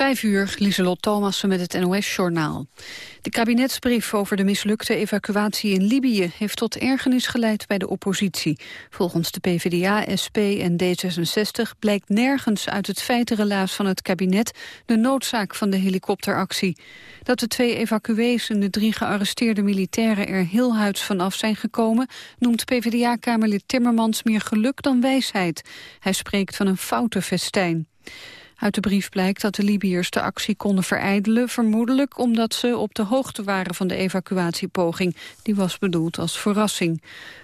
Vijf uur, Lieselot Thomassen met het NOS-journaal. De kabinetsbrief over de mislukte evacuatie in Libië... heeft tot ergernis geleid bij de oppositie. Volgens de PvdA, SP en D66 blijkt nergens uit het feitenrelaas van het kabinet... de noodzaak van de helikopteractie. Dat de twee evacuees en de drie gearresteerde militairen... er heel huids vanaf zijn gekomen... noemt PvdA-kamerlid Timmermans meer geluk dan wijsheid. Hij spreekt van een foute festijn. Uit de brief blijkt dat de Libiërs de actie konden verijdelen... vermoedelijk omdat ze op de hoogte waren van de evacuatiepoging. Die was bedoeld als verrassing.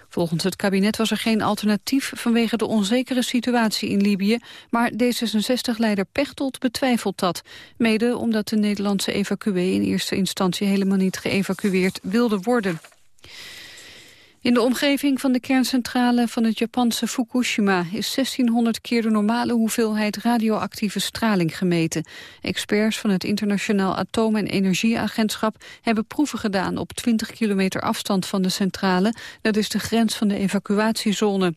Volgens het kabinet was er geen alternatief vanwege de onzekere situatie in Libië, maar D66-leider Pechtold betwijfelt dat. Mede omdat de Nederlandse evacuee in eerste instantie helemaal niet geëvacueerd wilde worden. In de omgeving van de kerncentrale van het Japanse Fukushima is 1600 keer de normale hoeveelheid radioactieve straling gemeten. Experts van het Internationaal Atoom- en Energieagentschap hebben proeven gedaan op 20 kilometer afstand van de centrale. Dat is de grens van de evacuatiezone.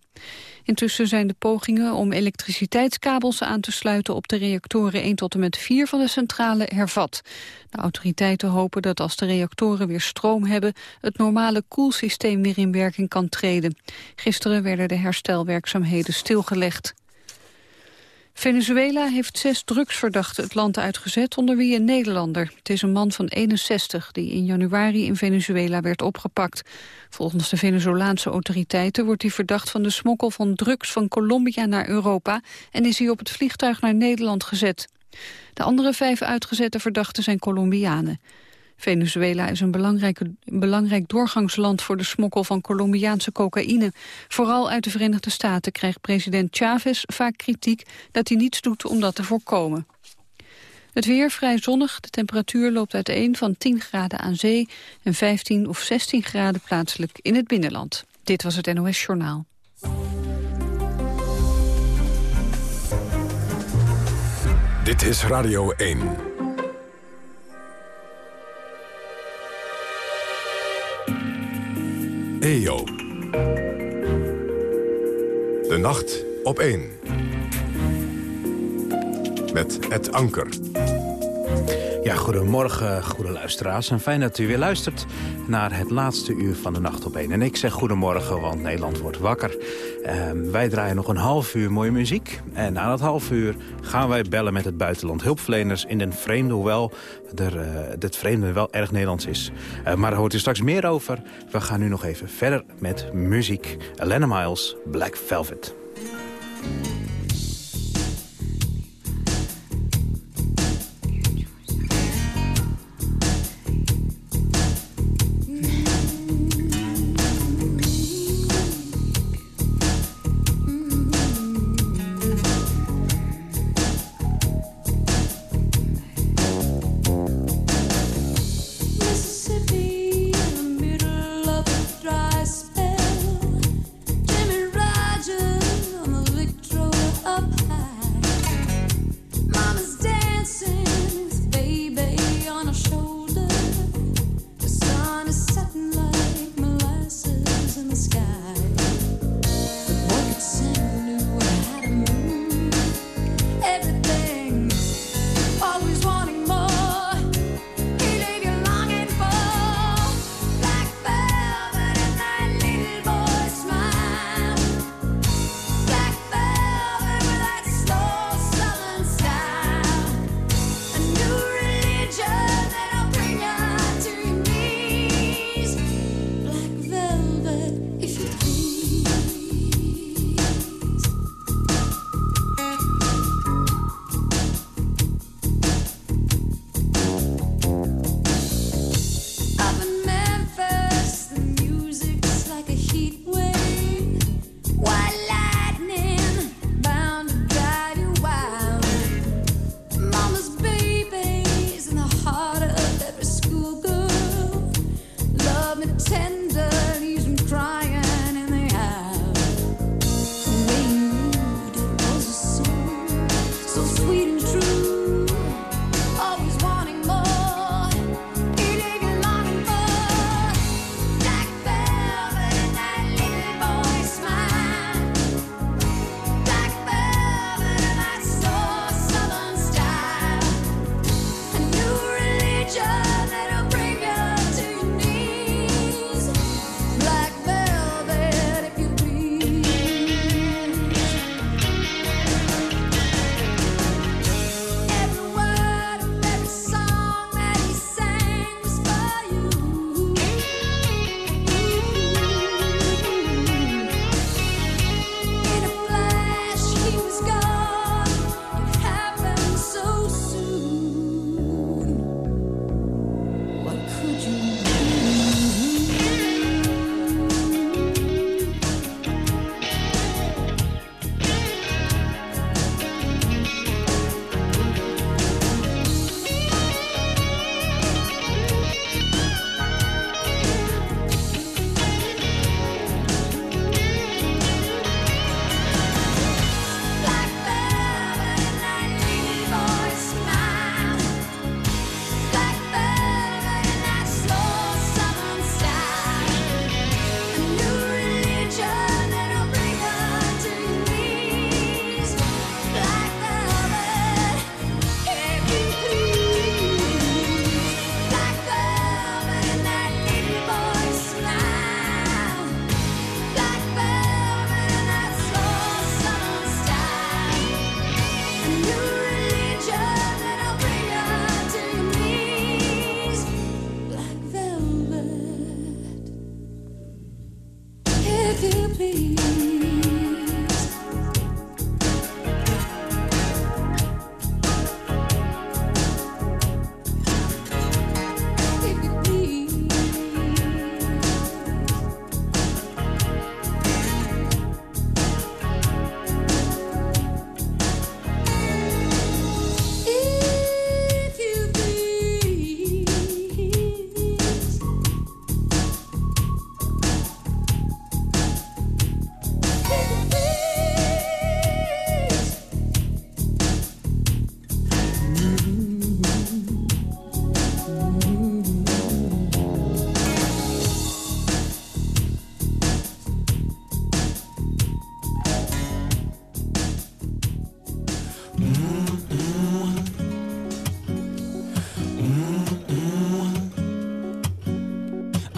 Intussen zijn de pogingen om elektriciteitskabels aan te sluiten op de reactoren 1 tot en met 4 van de centrale hervat. De autoriteiten hopen dat als de reactoren weer stroom hebben, het normale koelsysteem weer in werking kan treden. Gisteren werden de herstelwerkzaamheden stilgelegd. Venezuela heeft zes drugsverdachten het land uitgezet, onder wie een Nederlander. Het is een man van 61 die in januari in Venezuela werd opgepakt. Volgens de Venezolaanse autoriteiten wordt hij verdacht van de smokkel van drugs van Colombia naar Europa en is hij op het vliegtuig naar Nederland gezet. De andere vijf uitgezette verdachten zijn Colombianen. Venezuela is een, belangrijk doorgangsland voor de smokkel van Colombiaanse cocaïne. Vooral uit de Verenigde Staten krijgt president Chavez vaak kritiek dat hij niets doet om dat te voorkomen. Het weer vrij zonnig. De temperatuur loopt uiteen van 10 graden aan zee en 15 of 16 graden plaatselijk in het binnenland. Dit was het NOS Journaal. Dit is Radio 1. EO. De nacht op 1. Met het anker. Ja, goedemorgen, goede luisteraars. En fijn dat u weer luistert naar het laatste uur van de Nacht op 1. En ik zeg goedemorgen, want Nederland wordt wakker. Ehm, wij draaien nog een half uur mooie muziek. En na dat half uur gaan wij bellen met het buitenland hulpverleners... in den vreemde, hoewel er, uh, het vreemde wel erg Nederlands is. Uh, maar daar hoort u straks meer over. We gaan nu nog even verder met muziek. Elena Miles, Black Velvet.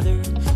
together.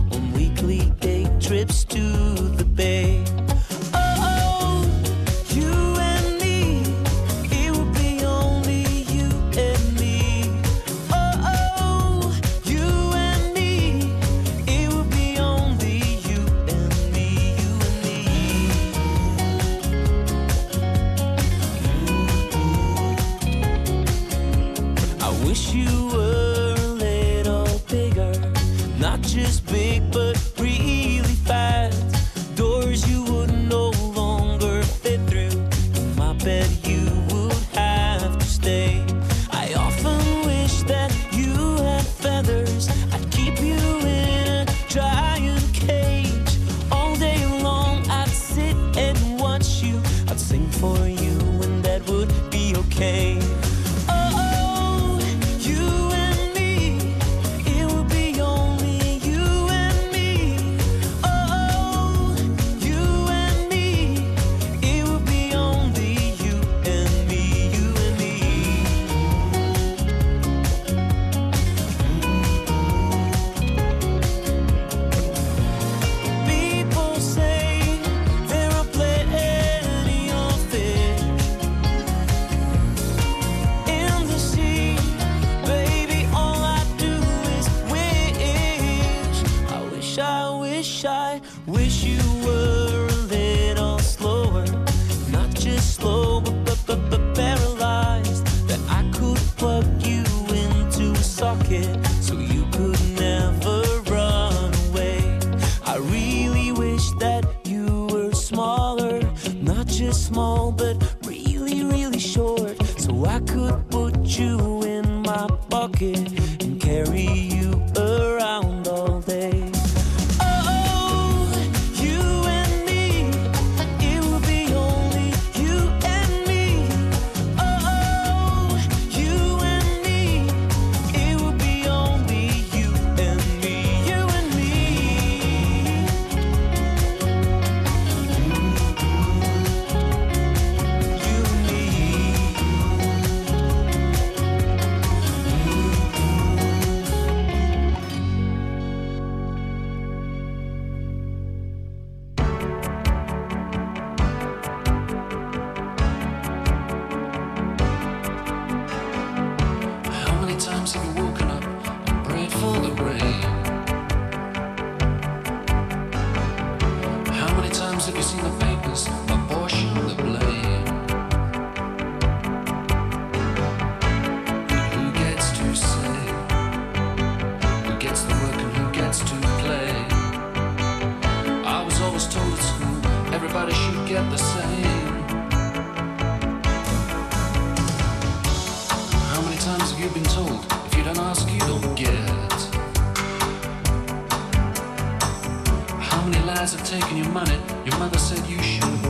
taking your money. Your mother said you should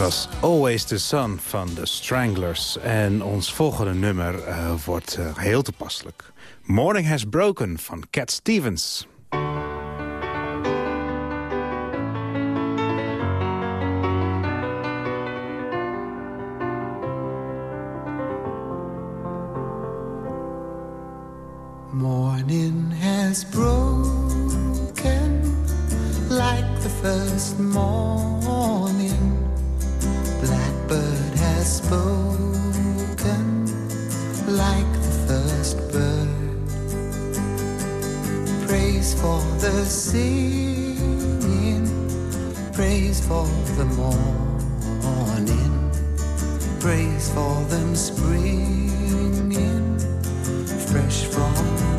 was Always the Sun van The Stranglers. En ons volgende nummer uh, wordt uh, heel toepasselijk. Morning Has Broken van Cat Stevens. Morning has broken like the first morning. Spoken like the first bird. Praise for the singing, praise for the morning, praise for them springing fresh from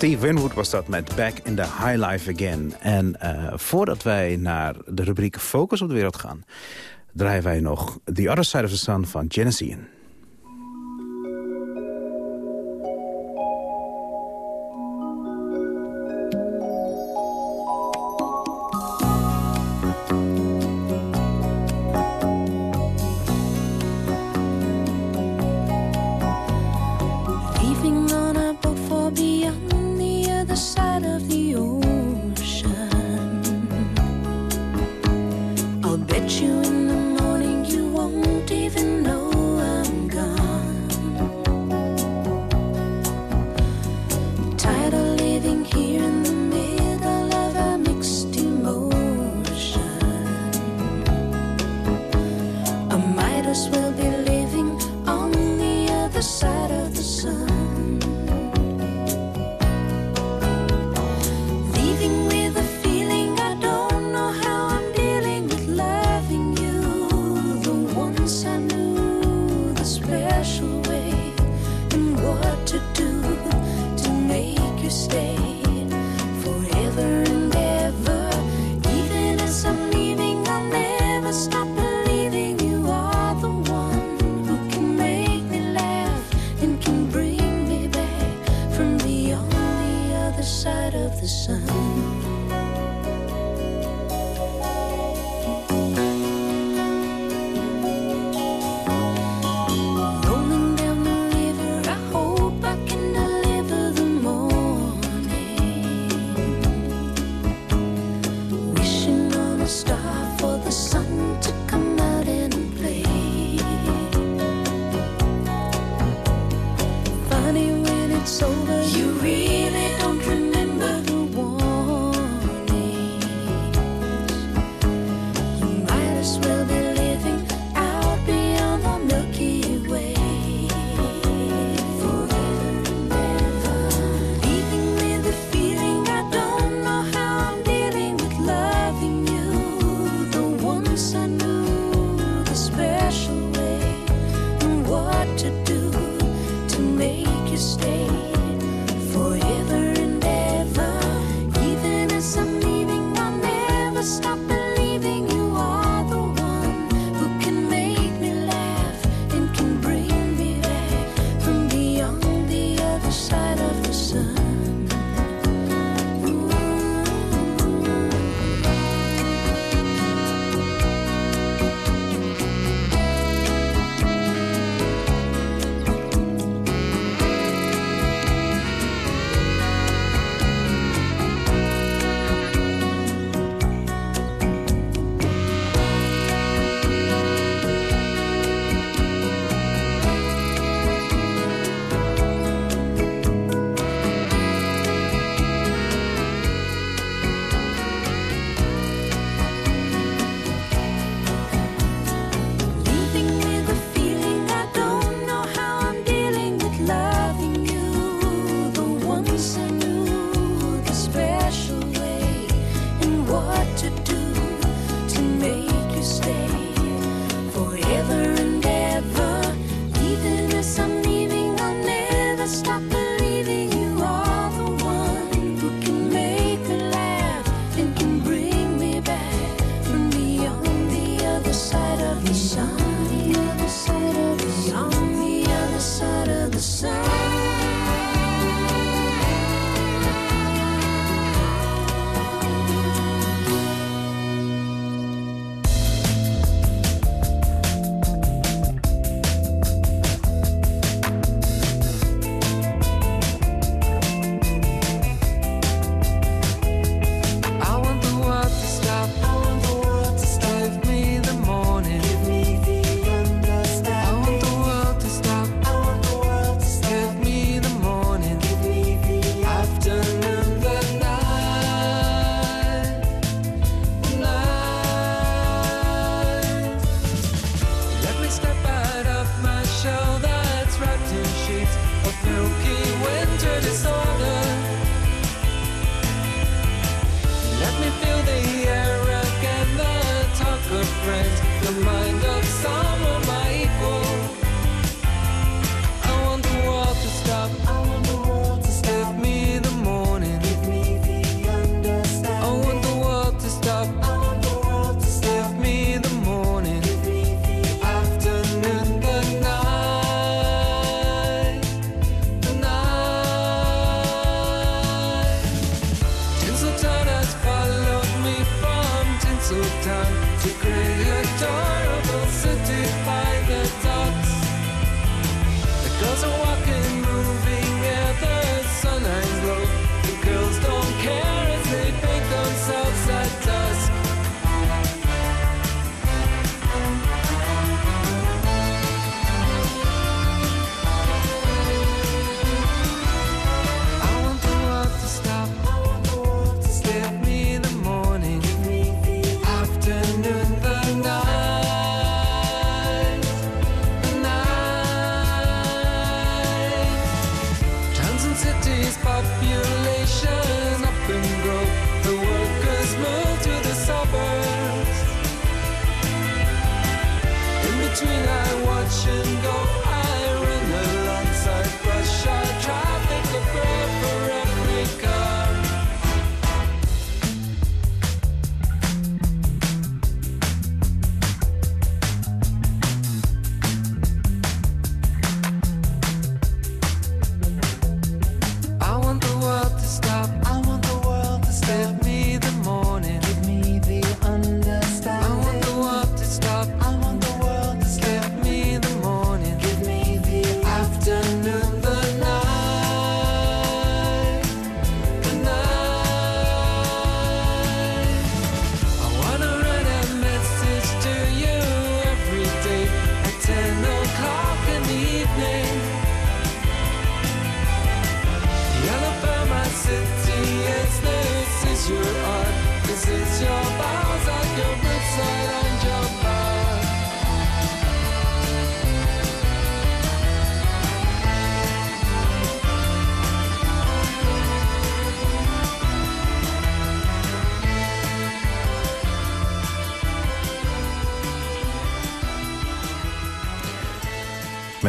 Steve Winwood was dat met Back in the High Life Again. En eh, voordat wij naar de rubriek Focus op de wereld gaan... draaien wij nog The Other Side of the Sun van Genesee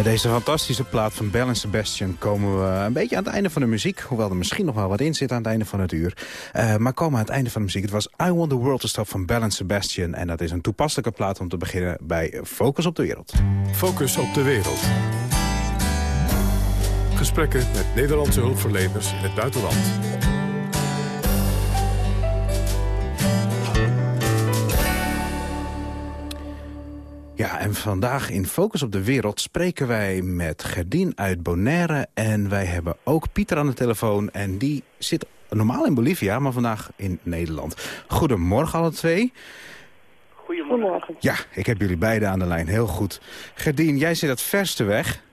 Deze fantastische plaat van Bell Sebastian komen we een beetje aan het einde van de muziek. Hoewel er misschien nog wel wat in zit aan het einde van het uur. Eh, maar komen aan het einde van de muziek. Het was I Want The World To Stop van Bell Sebastian. En dat is een toepasselijke plaat om te beginnen bij Focus op de Wereld. Focus op de wereld. Gesprekken met Nederlandse hulpverleners in het buitenland. En vandaag in Focus op de Wereld spreken wij met Gerdien uit Bonaire. En wij hebben ook Pieter aan de telefoon. En die zit normaal in Bolivia, maar vandaag in Nederland. Goedemorgen alle twee. Goedemorgen. Ja, ik heb jullie beiden aan de lijn. Heel goed. Gerdien, jij zit het verste weg.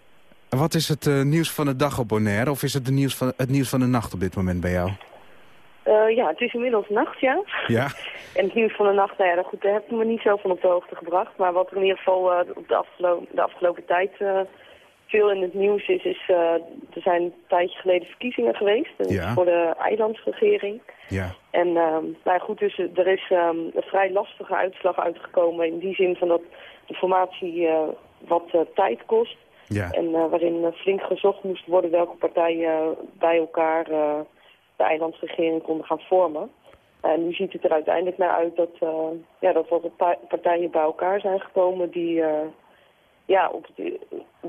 Wat is het eh, nieuws van de dag op Bonaire? Of is het de nieuws van, het nieuws van de nacht op dit moment bij jou? Eh, ja, het is inmiddels nacht, ja. Ja? En het nieuws van de nacht, nou ja, goed, daar heb ik me niet zo van op de hoogte gebracht. Maar wat er in ieder geval eh, op de, afgelo de afgelopen tijd eh, veel in het nieuws is, is eh, er zijn een tijdje geleden verkiezingen geweest. Ja. Voor de eilandsregering. Ja. En ehm nou ja, goed, dus er is ehm, een vrij lastige uitslag uitgekomen in die zin van dat de formatie wat tijd kost. Ja. En waarin flink gezocht moest worden welke partijen bij elkaar de eilandsregering konden gaan vormen. En nu ziet het er uiteindelijk naar uit dat, eh, ja, dat wat pa- partijen bij elkaar zijn gekomen die eh, ja, op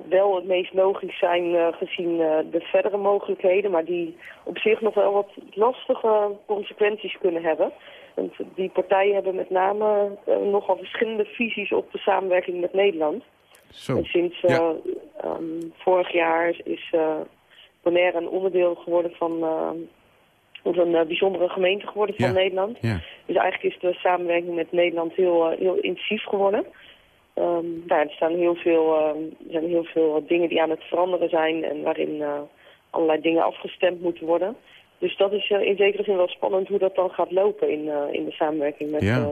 wel het meest logisch zijn eh, gezien de verdere mogelijkheden, maar die op zich nog wel wat lastige consequenties kunnen hebben. Want die partijen hebben met name nogal verschillende visies op de samenwerking met Nederland. Zo. En sinds eh, Ja. ehm, vorig jaar is Bonaire een onderdeel geworden van, eh, of een eh, bijzondere gemeente geworden van Ja. Nederland. Ja. Dus eigenlijk is de samenwerking met Nederland heel, eh, heel intensief geworden. Ehm nou, er, staan heel veel, ehm, er zijn heel veel dingen die aan het veranderen zijn en waarin eh, allerlei dingen afgestemd moeten worden. Dus dat is eh, in zekere zin wel spannend hoe dat dan gaat lopen in, eh, in de samenwerking met, Ja. eh,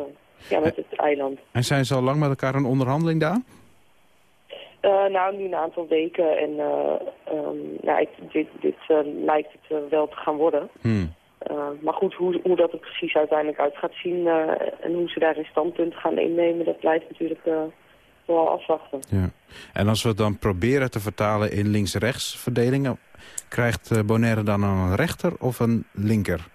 ja, met het eiland. En zijn ze al lang met elkaar in onderhandeling daar? Eh, nou, nu een aantal weken en eh, ehm, nou, ik, dit, dit eh, lijkt het eh, wel te gaan worden. Hmm. Ehm, maar goed, hoe, hoe dat er precies uiteindelijk uit gaat zien eh, en hoe ze daarin standpunten gaan innemen, dat blijft natuurlijk eh, vooral afwachten. Ja. En als we het dan proberen te vertalen in links-rechts verdelingen... krijgt eh, Bonaire dan een rechter of een linker?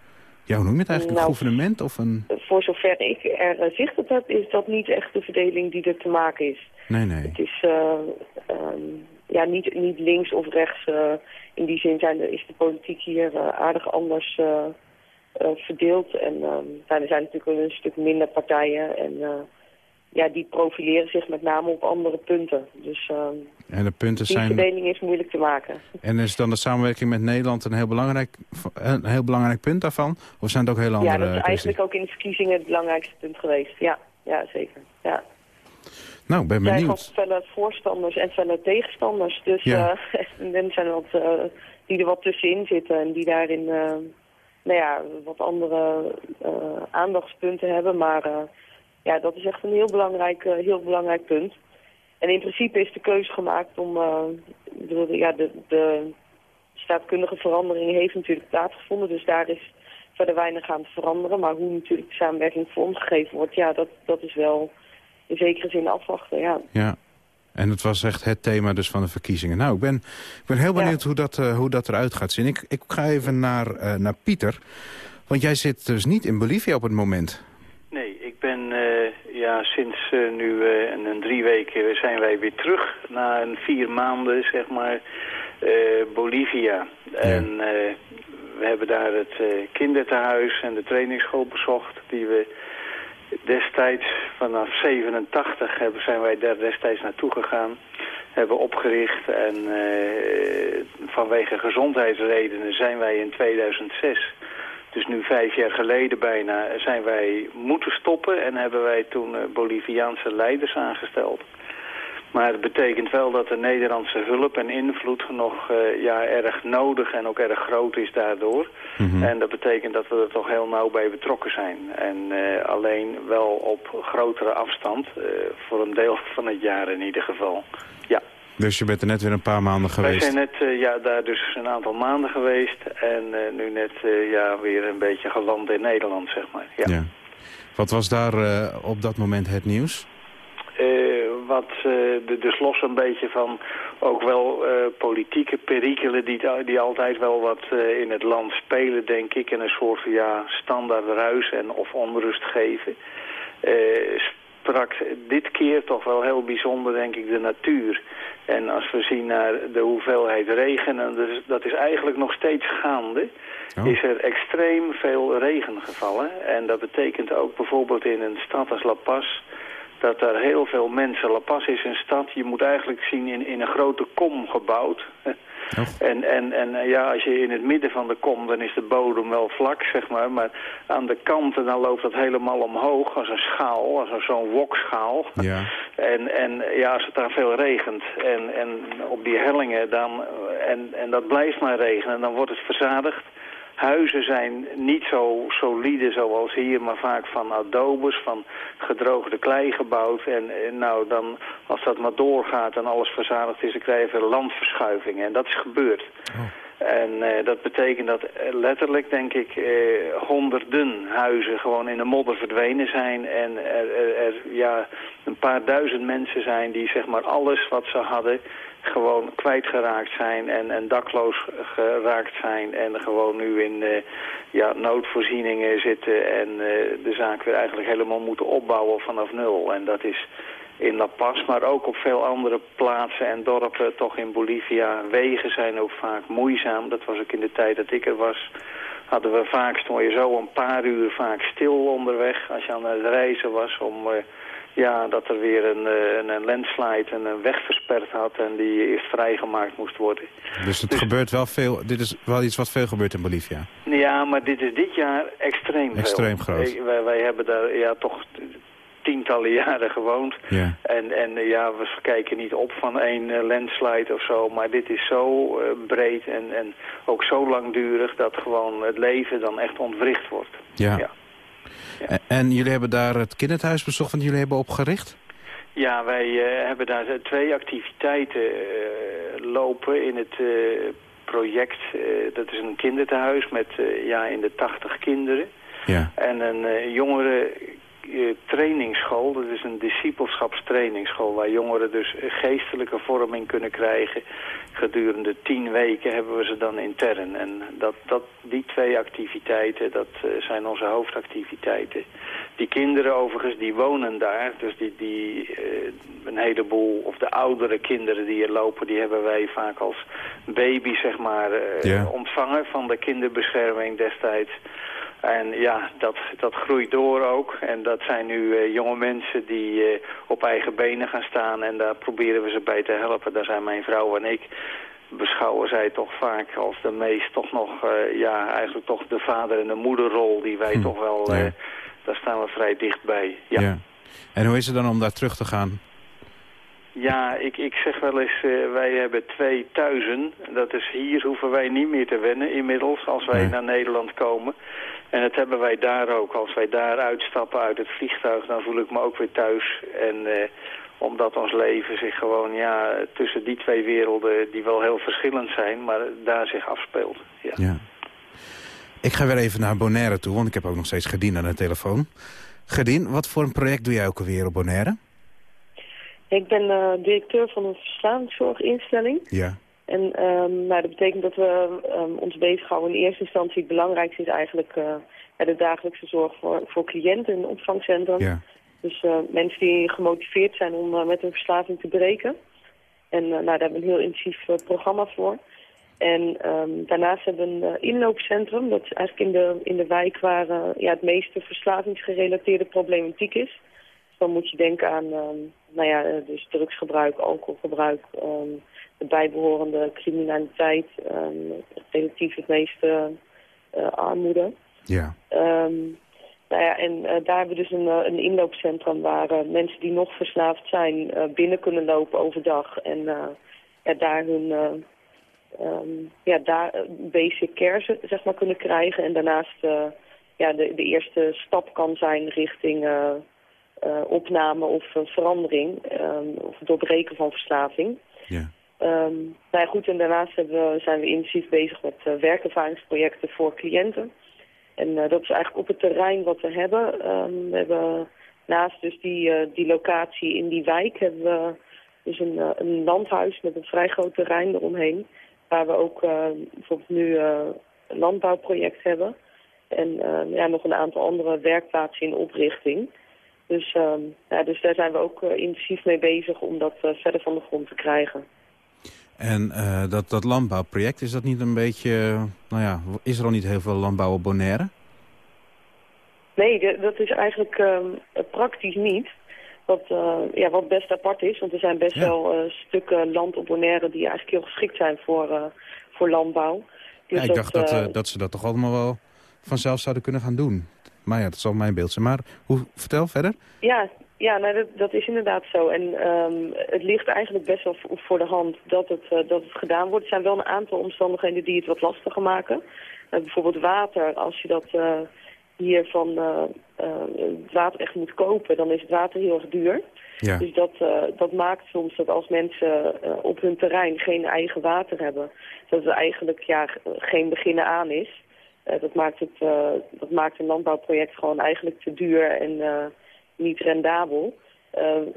Ja, hoe noem je het eigenlijk? Een Nou, gouvernement of een... Voor zover ik er eh, zicht op heb, is dat niet echt de verdeling die er te maken is. Nee, nee. Het is eh, ehm, ja, niet, niet links of rechts. eh, in die zin zijn, de- is de politiek hier eh, aardig anders eh, verdeeld. En ehm, er zijn natuurlijk wel een stuk minder partijen. En ja, die profileren zich met name op andere punten. Dus ehm, En de punten die zijn... verdeling is moeilijk te maken. En is dan de samenwerking met Nederland een heel belangrijk, een heel belangrijk punt daarvan? Of zijn het ook hele andere Ja, dat is eigenlijk ook in de verkiezingen het belangrijkste punt geweest. Ja, ja zeker. Ja. Nou, ben Er zijn benieuwd. gewoon felle voorstanders en felle tegenstanders. Dus Ja. eh, en zijn wat eh, die er wat tussenin zitten en die daarin eh, nou ja, wat andere aandachtspunten hebben. Maar ja, dat is echt een heel belangrijk, heel belangrijk punt. En in principe is de keuze gemaakt om... bedoel, ja, de, de staatkundige verandering heeft natuurlijk plaatsgevonden. Dus daar is verder weinig aan te veranderen. Maar hoe natuurlijk de samenwerking vormgegeven wordt, ja, dat, dat is wel in zekere zin afwachten, ja. Ja. En het was echt het thema dus van de verkiezingen. Nou, ik ben, ik ben heel benieuwd hoe, dat, eh, hoe dat eruit gaat zien. Ik, ik ga even naar, eh, naar Pieter. Want jij zit dus niet in Bolivia op het moment. Nee, ik ben eh, ja, sinds eh, nu eh, een, een drie weken zijn wij weer terug na een vier maanden, zeg maar, eh, Bolivia. En eh, we hebben daar het eh kinderthuis en de trainingsschool bezocht die we destijds vanaf 87 hebben, zijn wij daar destijds naartoe gegaan. Hebben opgericht en eh, vanwege gezondheidsredenen zijn wij in 2006 dus nu vijf jaar geleden bijna zijn wij moeten stoppen en hebben wij toen eh, Boliviaanse leiders aangesteld. Maar het betekent wel dat de Nederlandse hulp en invloed nog eh, ja, erg nodig en ook erg groot is daardoor. En dat betekent dat we er toch heel nauw bij betrokken zijn. En eh, alleen wel op grotere afstand, eh, voor een deel van het jaar in ieder geval. Ja. Dus je bent er net weer een paar maanden geweest. zijn net ja, daar dus een aantal maanden geweest en nu net ja, weer een beetje geland in Nederland, zeg maar. Ja. Ja. Wat was daar op dat moment het nieuws? Eh, wat eh, de, dus los een beetje van ook wel eh, politieke perikelen die, die altijd wel wat in het land spelen, denk ik. En een soort ja, standaard ruis en of onrust geven. Sprak dit keer toch wel heel bijzonder, denk ik, de natuur. En als we zien naar de hoeveelheid regen, en dat is, dat is eigenlijk nog steeds gaande, Oh. is er extreem veel regen gevallen. En dat betekent ook bijvoorbeeld in een stad als La Paz dat er heel veel mensen... La Paz is een stad, je moet eigenlijk zien in, in een grote kom gebouwd. En, en, en eh, ja, als je in het midden van de kom, dan is de bodem wel vlak, zeg maar. Maar aan de kanten, dan loopt dat helemaal omhoog als een schaal, als zo'n wokschaal. Ja. En, en ja, als het daar veel regent en, en op die hellingen dan, en, en dat blijft maar regenen, dan wordt het verzadigd. Huizen zijn niet zo solide zoals hier, maar vaak van adobes, van gedroogde klei gebouwd. En, nou, dan, als dat maar doorgaat en alles verzadigd is, dan krijg je landverschuivingen. En dat is gebeurd. En eh, dat betekent dat letterlijk, denk ik, eh, honderden huizen gewoon in de modder verdwenen zijn. En er, er, ja, een paar duizend mensen zijn die zeg maar alles wat ze hadden gewoon kwijtgeraakt zijn en, en dakloos geraakt zijn. En gewoon nu in eh, ja, noodvoorzieningen zitten en de zaak weer eigenlijk helemaal moeten opbouwen vanaf nul. En dat is in La Paz, maar ook op veel andere plaatsen en dorpen, toch in Bolivia. Wegen zijn ook vaak moeizaam. Dat was ook in de tijd dat ik er was. Hadden we vaak, stond je zo een paar uur vaak stil onderweg als je aan het reizen was om... eh, ja, dat er weer een, eh, een, een landslide en een weg versperd had en die eerst vrijgemaakt moest worden. Dus het gebeurt wel veel. Dit is wel iets wat veel gebeurt in Bolivia. Ja, maar dit is dit jaar extreem veel. Extreem groot. Eh, Wij, wij hebben daar ja, toch tientallen jaren gewoond. Ja. En, en eh, ja, we kijken niet op van één eh, landslide of zo. Maar dit is zo eh, breed en, en ook zo langdurig dat gewoon het leven dan echt ontwricht wordt. Ja. Ja. En, en jullie hebben daar het kinderthuis bezocht, want jullie hebben opgericht? Ja, wij hebben daar twee activiteiten lopen in het project. dat is een kinderthuis met ja, in de 80 kinderen. Ja. En een jongeren eh, trainingsschool, dat is een discipelschapstrainingsschool... waar jongeren dus eh, geestelijke vorming kunnen krijgen. Gedurende tien weken hebben we ze dan intern. En dat, dat, die twee activiteiten, dat eh, zijn onze hoofdactiviteiten. Die kinderen overigens, die wonen daar. Dus die, die, eh, een heleboel, of de oudere kinderen die er lopen... die hebben wij vaak als baby, zeg maar, eh, Ja. ontvangen van de kinderbescherming destijds. En ja, dat, dat groeit door ook. En dat zijn nu eh, jonge mensen die eh, op eigen benen gaan staan. En daar proberen we ze bij te helpen. Daar zijn mijn vrouw en ik beschouwen zij toch vaak als de meest toch nog, eh, ja, eigenlijk toch de vader- en de moederrol die wij Hm, toch wel, ja. daar staan we vrij dichtbij. Ja. En hoe is het dan om daar terug te gaan? Ik, ik zeg wel eens, eh, wij hebben twee thuizen. Dat is hier hoeven wij niet meer te wennen inmiddels als wij Nee. naar Nederland komen. En dat hebben wij daar ook. Als wij daar uitstappen uit het vliegtuig, dan voel ik me ook weer thuis. En eh, omdat ons leven zich gewoon ja, tussen die twee werelden, die wel heel verschillend zijn, maar daar zich afspeelt. Ja. Ja. Ik ga weer even naar Bonaire toe, want ik heb ook nog steeds Gerdien aan de telefoon. Gerdien, wat voor een project doe jij ook alweer op Bonaire? Ik ben eh, directeur van een verslaafdenzorginstelling. Ja. En ehm, nou, dat betekent dat we ehm, ons bezighouden in eerste instantie. Het belangrijkste is eigenlijk eh, de dagelijkse zorg voor, voor cliënten in opvangcentrum. Ja. Dus eh, mensen die gemotiveerd zijn om met hun verslaving te breken. En nou, daar hebben we een heel intensief programma voor. En ehm, daarnaast hebben we een inloopcentrum. Dat is eigenlijk in de, in de wijk waar ja, het meeste verslavingsgerelateerde problematiek is. Dan moet je denken aan ehm, nou ja, eh, dus drugsgebruik, alcoholgebruik, ehm, de bijbehorende criminaliteit, ehm, relatief het meeste eh, armoede. Ja. Nou ja, en eh, daar hebben we dus een, een inloopcentrum waar mensen die nog verslaafd zijn binnen kunnen lopen overdag. En ja, daar hun ja, daar basic care ze- zeg maar, kunnen krijgen. En daarnaast ja, de, de eerste stap kan zijn richting eh, opname of eh, verandering. ehm, of het doorbreken van verslaving. Ja. Ehm, nou ja, goed, en daarnaast hebben we, zijn we intensief bezig met eh, werkervaringsprojecten voor cliënten. En dat is eigenlijk op het terrein wat we hebben. Ehm, we hebben naast dus die, die locatie in die wijk hebben we dus een, een landhuis met een vrij groot terrein eromheen. Waar we ook bijvoorbeeld nu een landbouwproject hebben. En ja, nog een aantal andere werkplaatsen in oprichting. Dus, ehm, ja, dus daar zijn we ook eh, intensief mee bezig om dat eh, verder van de grond te krijgen. En eh, dat, dat landbouwproject, is dat niet een beetje... nou ja, is er al niet heel veel landbouw op Bonaire? Nee, de- dat is eigenlijk ehm, praktisch niet. Wat, ja, wat best apart is, want er zijn best Ja. wel stukken land op Bonaire die eigenlijk heel geschikt zijn voor, voor landbouw. Dus ja, ik dacht dat, dat ze dat toch allemaal wel vanzelf zouden kunnen gaan doen. Maar ja, dat zal mijn beeld zijn. Maar hoe, vertel verder. Ja, ja nou, dat, dat is inderdaad zo. En ehm, het ligt eigenlijk best wel voor- de hand dat het, eh, dat het gedaan wordt. Er zijn wel een aantal omstandigheden die het wat lastiger maken. Eh, bijvoorbeeld water, als je dat eh, hier van het water echt moet kopen, dan is het water heel erg duur. Ja. Dus dat, dat maakt soms dat als mensen op hun terrein geen eigen water hebben, dat het eigenlijk ja, geen beginnen aan is. Eh, dat, maakt het, eh, dat maakt een landbouwproject gewoon eigenlijk te duur en eh, niet rendabel.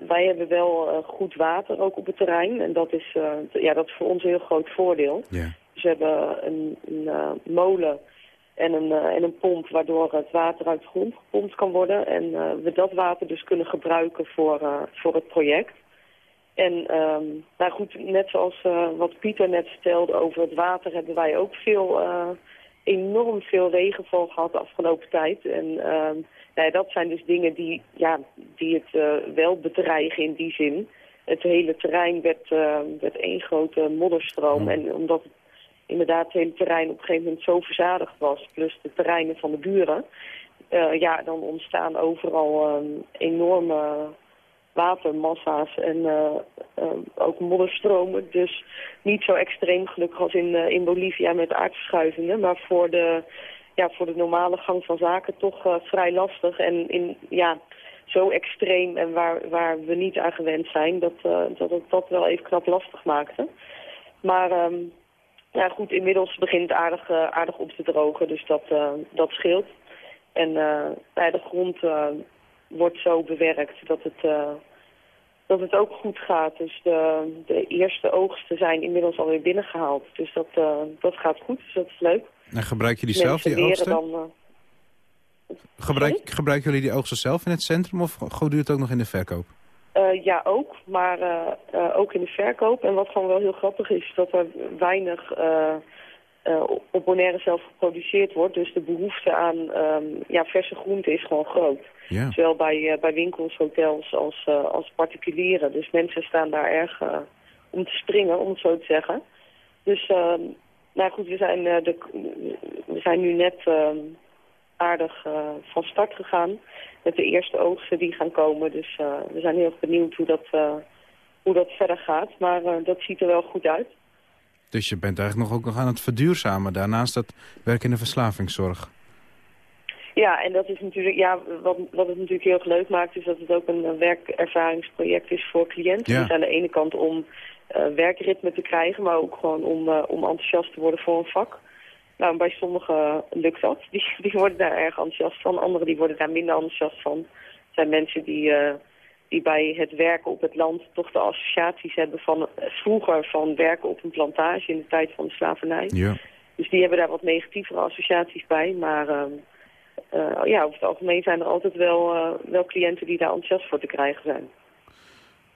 Wij hebben wel goed water ook op het terrein en dat is, ja, dat is voor ons een heel groot voordeel. Ja. Dus we hebben een, een molen en een, en een pomp waardoor het water uit de grond gepompt kan worden. En we dat water dus kunnen gebruiken voor, voor het project. En ehm, nou goed, net zoals wat Pieter net vertelde over het water... hebben wij ook veel, enorm veel regenval gehad de afgelopen tijd. En ehm, nou ja, dat zijn dus dingen die, ja, die het eh, wel bedreigen in die zin. Het hele terrein werd, eh, werd één grote modderstroom. En omdat het inderdaad het hele terrein op een gegeven moment zo verzadigd was... plus de terreinen van de buren... eh, ja, dan ontstaan overal ehm, enorme watermassa's en eh, eh, ook modderstromen. Dus niet zo extreem gelukkig als in, eh, in Bolivia met aardverschuivingen. Maar voor de, ja, voor de normale gang van zaken toch vrij lastig. En in, ja, zo extreem en waar, waar we niet aan gewend zijn, dat, dat het dat wel even knap lastig maakte. Maar ehm, ja, goed, inmiddels begint het aardig, aardig op te drogen, dus dat, dat scheelt. En ja, de grond wordt zo bewerkt dat het, eh, dat het ook goed gaat. Dus de, de eerste oogsten zijn inmiddels alweer binnengehaald. Dus dat, eh, dat gaat goed, dus dat is leuk. En gebruik je die zelf, die oogsten? dan... eh, Gebruik, gebruiken jullie die oogsten zelf in het centrum of gooit u het ook nog in de verkoop? Ja, ook. Maar ook in de verkoop. En wat gewoon wel heel grappig is, dat er weinig eh, op Bonaire zelf geproduceerd wordt. Dus de behoefte aan ehm, ja, verse groenten is gewoon groot. Ja. Zowel bij, eh, bij winkels, hotels als, eh, als particulieren. Dus mensen staan daar erg eh, om te springen, om het zo te zeggen. Dus, ehm, nou goed, we zijn, de, we zijn nu net ehm, aardig van start gegaan met de eerste oogsten die gaan komen. Dus we zijn heel erg benieuwd hoe dat, hoe dat verder gaat. Maar dat ziet er wel goed uit. Dus je bent eigenlijk nog ook nog aan het verduurzamen daarnaast dat werk in de verslavingszorg. Ja, en dat is natuurlijk, ja, wat, wat het natuurlijk heel erg leuk maakt, is dat het ook een werkervaringsproject is voor cliënten. Ja. Dus aan de ene kant om eh, werkritme te krijgen, maar ook gewoon om, eh, om enthousiast te worden voor een vak. Nou, bij sommigen lukt dat. Die, die worden daar erg enthousiast van. Anderen die worden daar minder enthousiast van. Het zijn mensen die, eh, die bij het werken op het land toch de associaties hebben van vroeger van werken op een plantage in de tijd van de slavernij. Ja. Dus die hebben daar wat negatievere associaties bij. Maar eh, ja, over het algemeen zijn er altijd wel, eh, wel cliënten die daar enthousiast voor te krijgen zijn.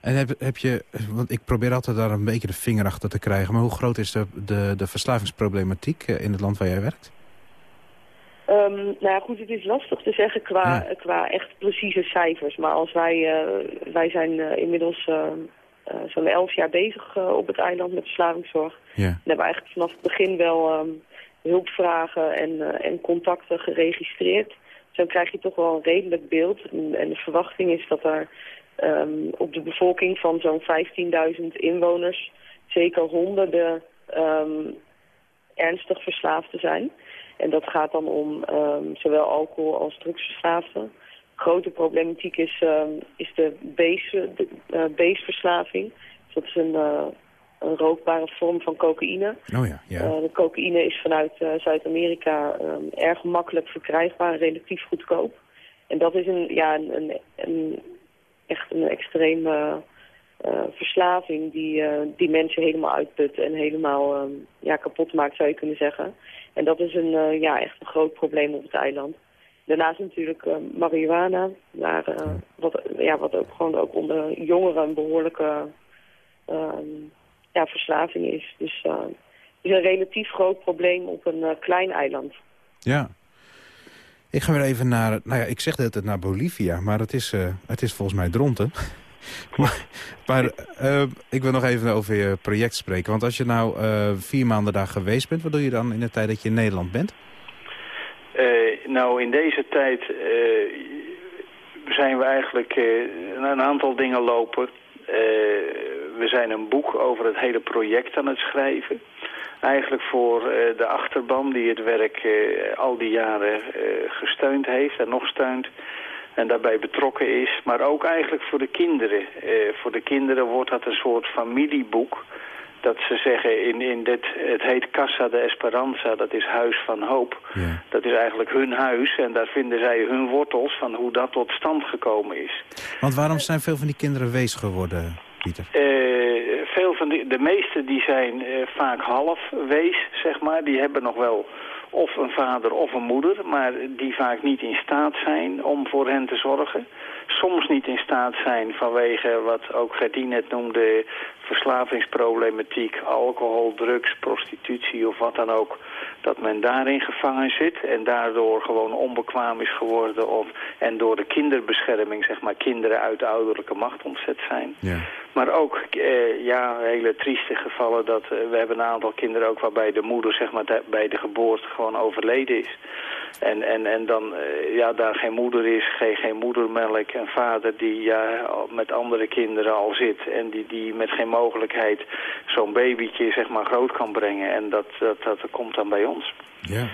En heb, heb je, want ik probeer altijd daar een beetje de vinger achter te krijgen, maar hoe groot is de, de, de verslavingsproblematiek eh, in het land waar jij werkt? Ehm, nou ja, goed, het is lastig te zeggen qua, Ja. qua echt precieze cijfers. Maar als wij, wij zijn inmiddels zo'n elf jaar bezig op het eiland met verslavingszorg. Ja. En hebben we eigenlijk vanaf het begin wel ehm, hulpvragen en, eh, en contacten geregistreerd. Zo krijg je toch wel een redelijk beeld. En, de verwachting is dat er ehm, op de bevolking van zo'n 15.000 inwoners zeker honderden ehm, ernstig verslaafden zijn. En dat gaat dan om ehm, zowel alcohol als drugsverslaafden. Grote problematiek is, ehm, is de, de eh, beestverslaving. Dus dat is een, eh, een rookbare vorm van cocaïne. Oh ja, ja. Eh, de cocaïne is vanuit eh, Zuid-Amerika ehm, erg makkelijk verkrijgbaar relatief goedkoop. En dat is een, ja, een, een, een- echt een extreme eh, verslaving die, die mensen helemaal uitput en helemaal ehm, ja, kapot maakt, zou je kunnen zeggen. En dat is een, ja, echt een groot probleem op het eiland. Daarnaast natuurlijk marihuana, waar, eh, wat, ja, wat ook gewoon ook onder jongeren een behoorlijke ehm, ja, verslaving is. Dus eh, het is een relatief groot probleem op een eh, klein eiland. Ja. Ik ga weer even naar, nou ja, ik zeg het naar Bolivia, maar het is, eh, het is volgens mij Dronten. maar maar eh, ik wil nog even over je project spreken. Want als je nou eh, vier maanden daar geweest bent, wat doe je dan in de tijd dat je in Nederland bent? Eh, nou, in deze tijd eh, zijn we eigenlijk eh, een aantal dingen lopen. Eh, we zijn een boek over het hele project aan het schrijven. Eigenlijk voor eh, de achterban die het werk eh, al die jaren eh, gesteund heeft en nog steunt. En daarbij betrokken is. Maar ook eigenlijk voor de kinderen. Voor de kinderen wordt dat een soort familieboek dat ze zeggen in, in dit, het heet Casa de Esperanza, dat is Huis van Hoop. Ja. Dat is eigenlijk hun huis en daar vinden zij hun wortels van hoe dat tot stand gekomen is. Want waarom zijn veel van die kinderen wees geworden, Pieter? Eh, veel van die, de meeste die zijn eh, vaak half wees, zeg maar. Die hebben nog wel of een vader of een moeder, maar die vaak niet in staat zijn om voor hen te zorgen. Soms niet in staat zijn vanwege wat ook Gertien net noemde, verslavingsproblematiek, alcohol, drugs, prostitutie of wat dan ook. Dat men daarin gevangen zit en daardoor gewoon onbekwaam is geworden of, en door de kinderbescherming, zeg maar, kinderen uit de ouderlijke macht ontzet zijn. Ja. Maar ook eh, ja, hele trieste gevallen dat eh, we hebben een aantal kinderen ook waarbij de moeder zeg maar bij de geboorte gewoon overleden is. En, en, en dan eh, ja, daar geen moeder is, geen, geen moedermelk, een vader die ja, met andere kinderen al zit en die, die met geen mogelijkheid zo'n babytje zeg maar groot kan brengen. En dat, dat, dat komt dan bij ons. Ja.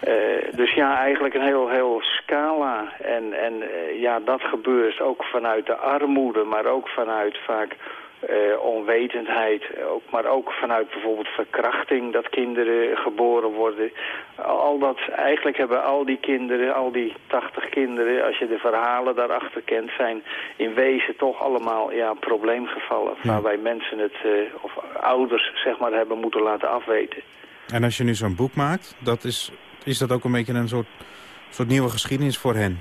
Eh, dus ja, eigenlijk een heel, heel scala. En, en eh, ja, dat gebeurt ook vanuit de armoede, maar ook vanuit vaak eh, onwetendheid, ook, maar ook vanuit bijvoorbeeld verkrachting dat kinderen geboren worden. Al dat, eigenlijk hebben al die kinderen, al die 80 kinderen, als je de verhalen daarachter kent, zijn in wezen toch allemaal ja, probleemgevallen. Waarbij mensen het, eh, of ouders zeg maar, hebben moeten laten afweten. En als je nu zo'n boek maakt, dat is, is dat ook een beetje een soort, soort nieuwe geschiedenis voor hen?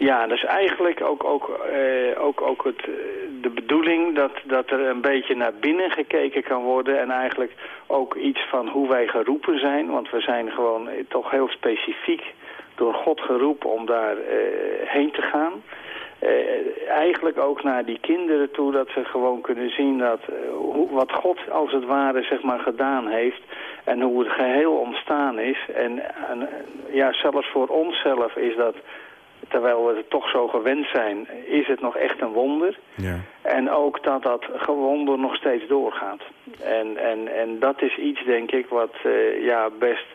Ja, dat is eigenlijk ook, ook, eh, ook, ook het, eh, de bedoeling dat, dat er een beetje naar binnen gekeken kan worden. En eigenlijk ook iets van hoe wij geroepen zijn. Want we zijn gewoon eh, toch heel specifiek door God geroepen om daar eh, heen te gaan. Eh, eigenlijk ook naar die kinderen toe, dat ze gewoon kunnen zien dat, eh, hoe, wat God als het ware zeg maar gedaan heeft. En hoe het geheel ontstaan is. En, en ja, zelfs voor onszelf is dat terwijl we het toch zo gewend zijn, is het nog echt een wonder. Ja. En ook dat dat wonder nog steeds doorgaat. En, en, en dat is iets, denk ik, wat eh, ja, best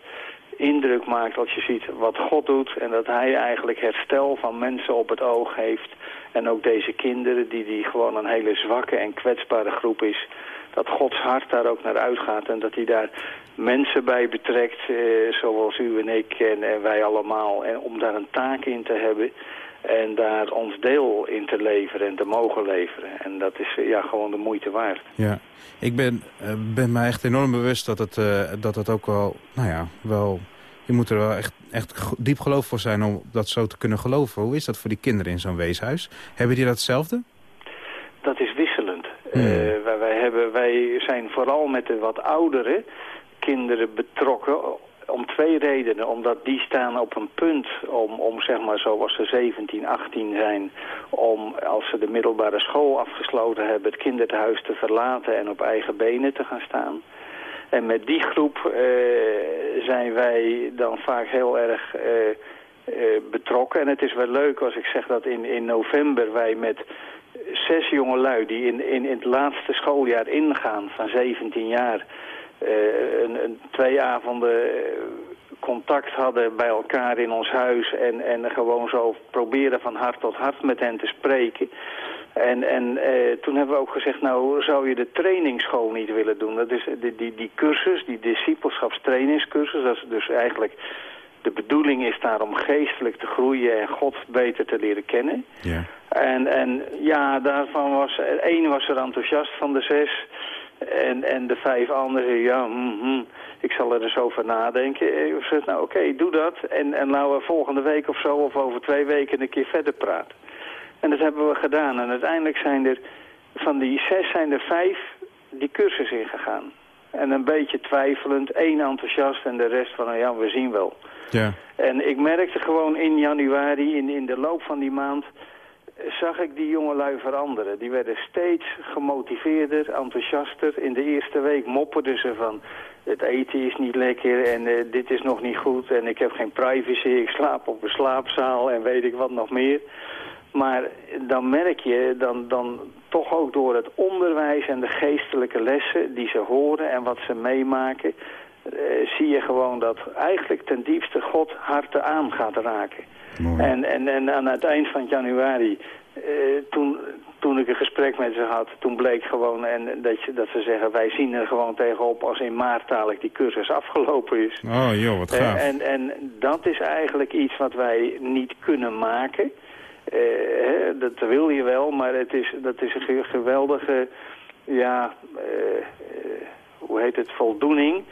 indruk maakt als je ziet wat God doet. En dat hij eigenlijk herstel van mensen op het oog heeft. En ook deze kinderen, die, die gewoon een hele zwakke en kwetsbare groep is. Dat Gods hart daar ook naar uitgaat en dat hij daar mensen bij betrekt, eh, zoals u en ik en, en wij allemaal. En om daar een taak in te hebben en daar ons deel in te leveren en te mogen leveren. En dat is eh, ja, gewoon de moeite waard. Ja, ik ben, eh, ben me echt enorm bewust dat het, eh, dat het ook wel, nou ja, wel... Je moet er wel echt, echt diep geloof voor zijn om dat zo te kunnen geloven. Hoe is dat voor die kinderen in zo'n weeshuis? Hebben die datzelfde? Dat is. Hmm. Eh, wij, wij, hebben, wij zijn vooral met de wat oudere kinderen betrokken om twee redenen. Omdat die staan op een punt om, om zeg maar zoals ze 17, 18 zijn... om als ze de middelbare school afgesloten hebben... het kinderthuis te verlaten en op eigen benen te gaan staan. En met die groep eh, zijn wij dan vaak heel erg eh, eh, betrokken. En het is wel leuk als ik zeg dat in, in november wij met zes jongelui... die in, in, in het laatste schooljaar ingaan van 17 jaar... eh, een, een, twee avonden eh, contact hadden bij elkaar in ons huis... En, en gewoon zo proberen van hart tot hart met hen te spreken... En, en eh, toen hebben we ook gezegd, nou zou je de trainingsschool niet willen doen. Dat is die, die, die cursus, die discipelschapstrainingscursus. Dat is dus eigenlijk, de bedoeling is daar om geestelijk te groeien en God beter te leren kennen. Ja. En, en ja, daarvan was, één was er enthousiast van de zes. En, en de vijf anderen, ja, hm, hm, ik zal er eens over nadenken. Ik zeg, nou oké, doe dat. En, en laten we volgende week of zo, of over twee weken een keer verder praten. En dat hebben we gedaan. En uiteindelijk zijn er, van die zes zijn er vijf die cursus ingegaan. En een beetje twijfelend, één enthousiast en de rest van, nou ja, we zien wel. Ja. En ik merkte gewoon in januari, in, in de loop van die maand, eh, zag ik die jongelui veranderen. Die werden steeds gemotiveerder, enthousiaster. In de eerste week mopperden ze van, het eten is niet lekker en eh, dit is nog niet goed en ik heb geen privacy, ik slaap op een slaapzaal en weet ik wat nog meer. Maar dan merk je, dan, dan toch ook door het onderwijs en de geestelijke lessen die ze horen en wat ze meemaken, eh, zie je gewoon dat eigenlijk ten diepste God harten aan gaat raken. Mooi. En, en, en aan het eind van januari, eh, toen, toen ik een gesprek met ze had, toen bleek gewoon en dat, je, dat ze zeggen, wij zien er gewoon tegenop als in maart dadelijk die cursus afgelopen is. Oh joh, wat Eh, gaaf. En, en dat is eigenlijk iets wat wij niet kunnen maken. Eh, dat wil je wel, maar het is, dat is een ge- geweldige, ja, hoe heet het, voldoening.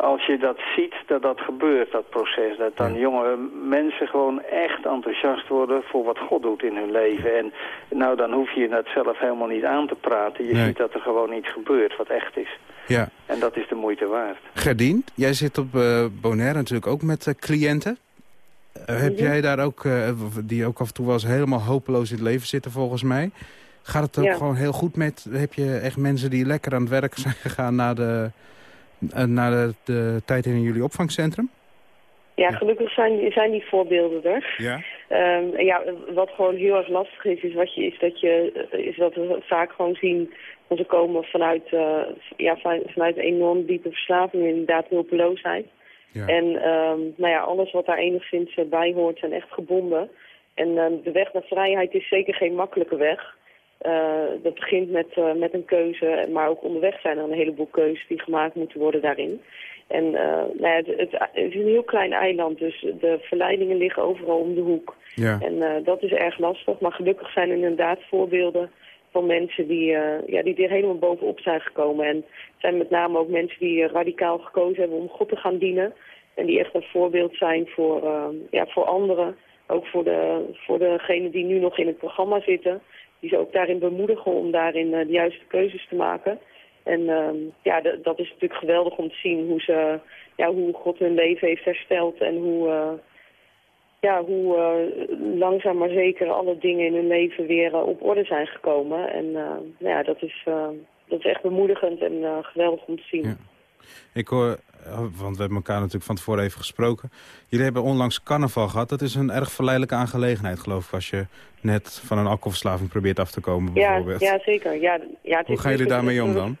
Als je dat ziet, dat dat gebeurt, dat proces. Dat dan jonge mensen gewoon echt enthousiast worden voor wat God doet in hun leven. En nou, dan hoef je dat zelf helemaal niet aan te praten. Je Nee. ziet dat er gewoon iets gebeurt wat echt is. Ja. En dat is de moeite waard. Gerdien, jij zit op eh Bonaire natuurlijk ook met eh, cliënten. Eh, heb jij daar ook, die ook af en toe wel eens helemaal hopeloos in het leven zitten volgens mij. Gaat het ook Ja. gewoon heel goed met, heb je echt mensen die lekker aan het werk zijn gegaan na de, eh, na de, de tijd in jullie opvangcentrum? Ja, gelukkig zijn, zijn die voorbeelden er. Ja. Ehm, ja, wat gewoon heel erg lastig is, is, wat je, is, dat, je, is dat we vaak gewoon zien... Want ze komen vanuit, eh, ja, van- vanuit een enorm diepe verslaving, inderdaad hulpeloosheid. Ja. En ehm, nou ja, alles wat daar enigszins eh, bij hoort zijn echt gebonden. En ehm, de weg naar vrijheid is zeker geen makkelijke weg. Eh, dat begint met, eh, met een keuze, maar ook onderweg zijn er een heleboel keuzes die gemaakt moeten worden daarin. En eh, nou ja, het, het, is een heel klein eiland, dus de verleidingen liggen overal om de hoek. Ja. En dat is erg lastig, maar gelukkig zijn er inderdaad voorbeelden van mensen die, ja, die er helemaal bovenop zijn gekomen. En het zijn met name ook mensen die radicaal gekozen hebben om God te gaan dienen. En die echt een voorbeeld zijn voor, ja, voor anderen. Ook voor, de, voor degenen die nu nog in het programma zitten. Die ze ook daarin bemoedigen om daarin eh, de juiste keuzes te maken. En ehm, ja, dat is natuurlijk geweldig om te zien hoe, ze, ja, hoe God hun leven heeft hersteld. En hoe, eh, ja, hoe eh, langzaam maar zeker alle dingen in hun leven weer op orde zijn gekomen. En nou ja, dat is, dat is echt bemoedigend en geweldig om te zien. Ik hoor, want we hebben elkaar natuurlijk van tevoren even gesproken. Jullie hebben onlangs carnaval gehad. Dat is een erg verleidelijke aangelegenheid, geloof ik... als je net van een alcoholverslaving probeert af te komen, Ja, bijvoorbeeld. ja, zeker. Ja, ja, het Hoe is gaan jullie daarmee om dan?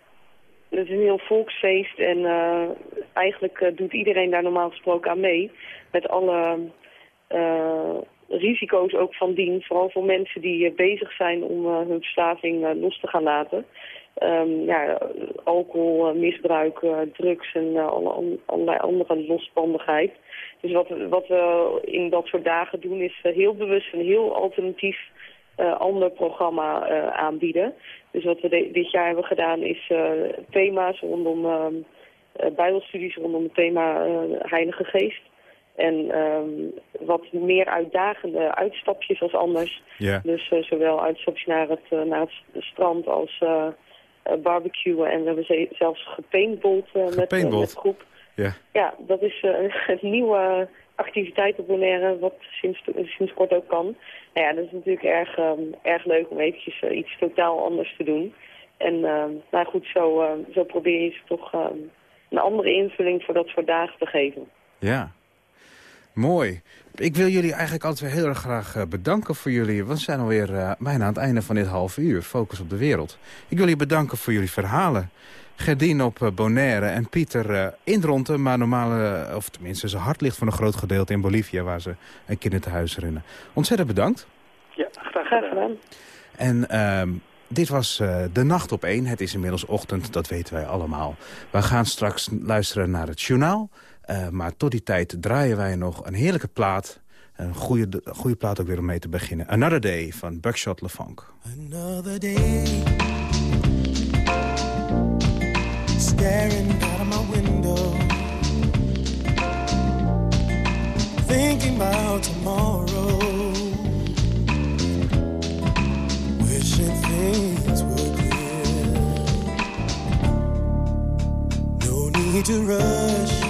Het is een heel volksfeest en eh, eigenlijk eh, doet iedereen daar normaal gesproken aan mee. Met alle eh, risico's ook van dien. Vooral voor mensen die eh, bezig zijn om eh, hun verslaving eh, los te gaan laten. Ehm, ja, alcohol, eh, misbruik, eh, drugs en eh, allerlei andere losbandigheid. Dus wat, we- wat we in dat soort dagen doen is heel bewust een heel alternatief ander programma aanbieden. Dus wat we de- dit jaar hebben gedaan is thema's rondom ehm, eh, bijbelstudies rondom het thema Heilige Geest. En ehm, wat meer uitdagende uitstapjes als anders. Dus zowel uitstapjes naar het, naar het strand als barbecuen. En we hebben ze- zelfs gepaintballed eh, met, eh, met groep. Ja. Ja, dat is eh, een nieuwe activiteit op Bonaire, wat sinds, sinds kort ook kan. Nou ja, dat is natuurlijk erg, ehm, erg leuk om eventjes eh, iets totaal anders te doen. En ehm, nou goed, zo, eh, zo probeer je ze toch ehm, een andere invulling voor dat soort dagen te geven. Ja. Mooi. Ik wil jullie eigenlijk altijd weer heel erg graag eh, bedanken voor jullie... want we zijn alweer eh, bijna aan het einde van dit half uur. Focus op de wereld. Ik wil jullie bedanken voor jullie verhalen. Gerdien op eh, Bonaire en Pieter in Dronten... maar normaal, eh, of tenminste zijn hart ligt voor een groot gedeelte in Bolivia... waar ze een kinderthuis runnen. Ontzettend bedankt. Ja, graag gedaan. En ehm, dit was eh, De Nacht op 1. Het is inmiddels ochtend, dat weten wij allemaal. We gaan straks luisteren naar het journaal. Eh, maar tot die tijd draaien wij nog een heerlijke plaat. Een goede, goede plaat ook weer om mee te beginnen. Another Day van Buckshot LeFunk. Another day Staring out of my window Thinking about tomorrow Wishing things were clear No need to rush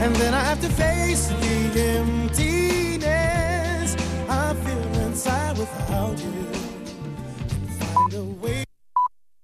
And then I have to face the emptiness I feel inside without you.